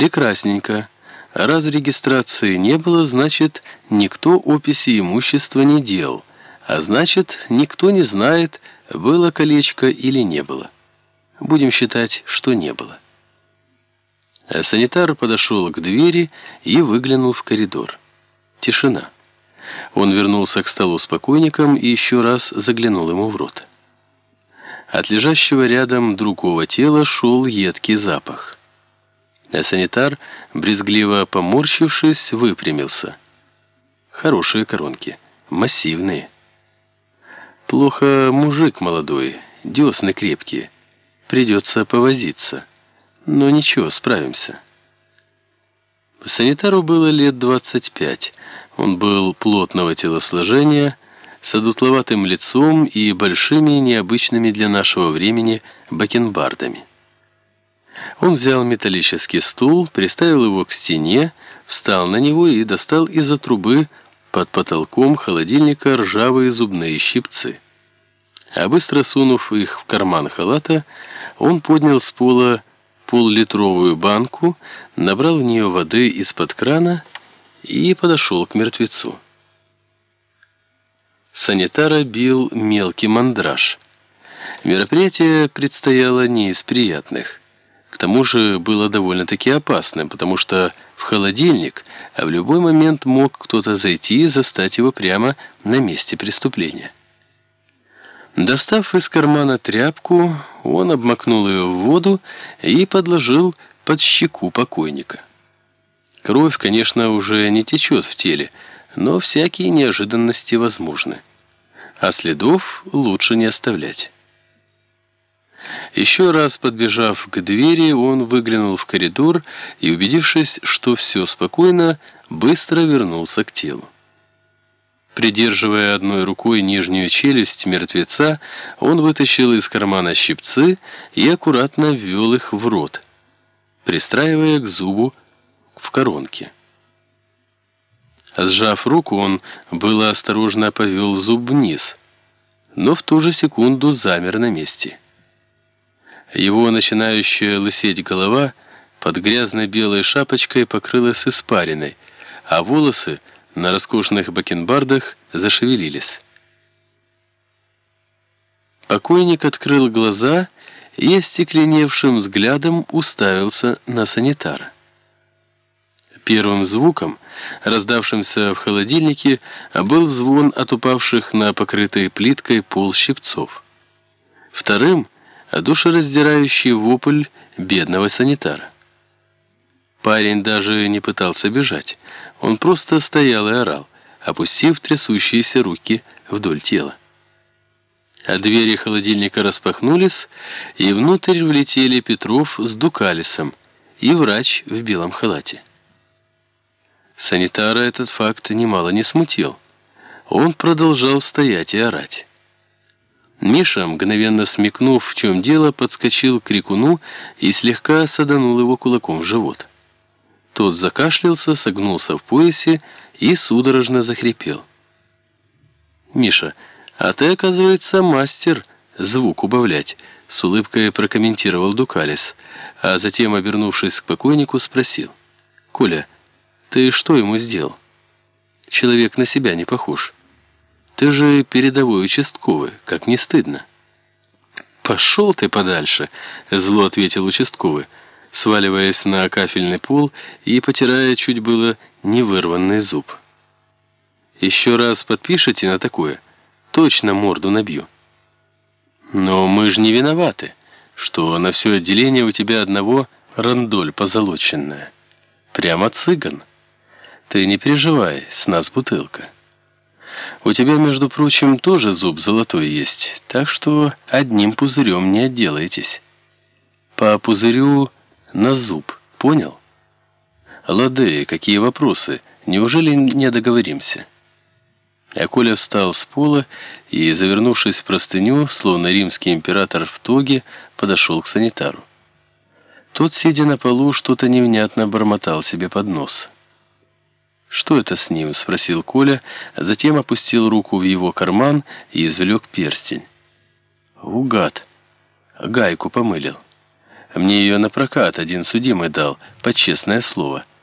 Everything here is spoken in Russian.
Прекрасненько. Раз регистрации не было, значит, никто описи имущества не делал, а значит, никто не знает, было колечко или не было. Будем считать, что не было. Санитар подошел к двери и выглянул в коридор. Тишина. Он вернулся к столу с покойником и еще раз заглянул ему в рот. От лежащего рядом другого тела шел едкий запах. А санитар, брезгливо поморщившись, выпрямился. Хорошие коронки, массивные. Плохо мужик молодой, десны крепкие. Придется повозиться. Но ничего, справимся. Санитару было лет 25. Он был плотного телосложения, с одутловатым лицом и большими необычными для нашего времени бакенбардами. Он взял металлический стул, приставил его к стене, встал на него и достал из-за трубы под потолком холодильника ржавые зубные щипцы. А быстро сунув их в карман халата, он поднял с пола поллитровую банку, набрал в нее воды из-под крана и подошел к мертвецу. Санитара бил мелкий мандраж. Мероприятие предстояло не из приятных. К тому же было довольно-таки опасным, потому что в холодильник, а в любой момент мог кто-то зайти и застать его прямо на месте преступления. Достав из кармана тряпку, он обмакнул ее в воду и подложил под щеку покойника. Кровь, конечно, уже не течет в теле, но всякие неожиданности возможны. А следов лучше не оставлять. Еще раз подбежав к двери, он выглянул в коридор и, убедившись, что все спокойно, быстро вернулся к телу. Придерживая одной рукой нижнюю челюсть мертвеца, он вытащил из кармана щипцы и аккуратно ввел их в рот, пристраивая к зубу в коронке. Сжав руку, он было осторожно повел зуб вниз, но в ту же секунду замер на месте. Его начинающая лысеть голова под грязной белой шапочкой покрылась испариной, а волосы на роскошных бакенбардах зашевелились. Покойник открыл глаза и остекленевшим взглядом уставился на санитара. Первым звуком, раздавшимся в холодильнике, был звон от упавших на покрытой плиткой пол щипцов. Вторым — душераздирающий вопль бедного санитара. Парень даже не пытался бежать. Он просто стоял и орал, опустив трясущиеся руки вдоль тела. А двери холодильника распахнулись, и внутрь влетели Петров с Дукалисом и врач в белом халате. Санитара этот факт немало не смутил. Он продолжал стоять и орать. Миша, мгновенно смекнув, в чем дело, подскочил к крикуну и слегка саданул его кулаком в живот. Тот закашлялся, согнулся в поясе и судорожно захрипел. «Миша, а ты, оказывается, мастер звук убавлять», — с улыбкой прокомментировал Дукалис, а затем, обернувшись к покойнику, спросил. «Коля, ты что ему сделал? Человек на себя не похож. Ты же передовой участковый, как не стыдно». «Пошел ты подальше», — зло ответил участковый сваливаясь на кафельный пол и потирая чуть было не вырванный зуб. «Еще раз подпишите на такое, точно морду набью». «Но мы же не виноваты, что на все отделение у тебя одного рандоль позолоченная. Прямо цыган. Ты не переживай, с нас бутылка». У тебя, между прочим, тоже зуб золотой есть, так что одним пузырем не отделаетесь. По пузырю на зуб, понял? Лады, какие вопросы? Неужели не договоримся? А Коля встал с пола и, завернувшись в простыню, словно римский император в тоге, подошел к санитару. Тот, сидя на полу, что-то невнятно бормотал себе под нос. «Что это с ним?» — спросил Коля, а затем опустил руку в его карман и извлек перстень. «Угад! Гайку помылил». Мне ее на прокат один судимый дал, под честное слово.